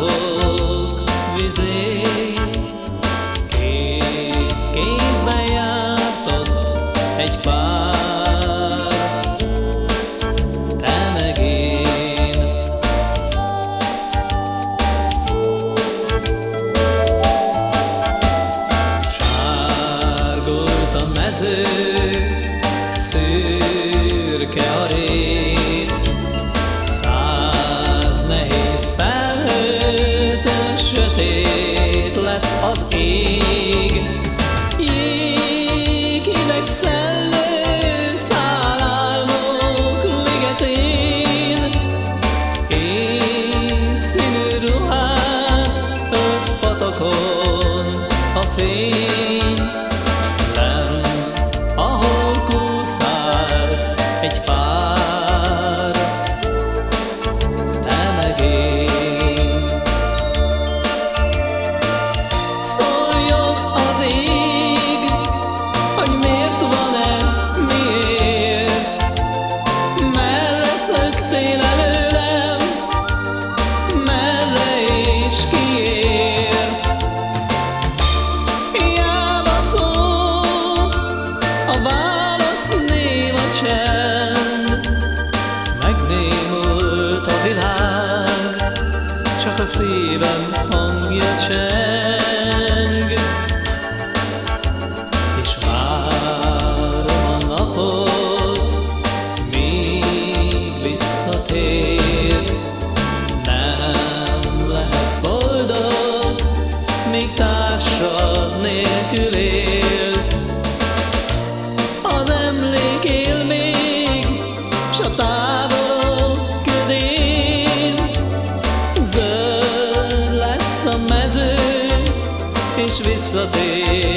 napok vizén Kéz egy pár Te meg Sárgolt a mező az ég Jég hideg szellő Száll álmok ligetén Éjszínű ruhát Több a fény. Ahol kúszált egy pár szívem hangja cseng. És várom a napot, míg visszatérsz. Nem lehetsz boldog, míg társad nélkül élsz cosas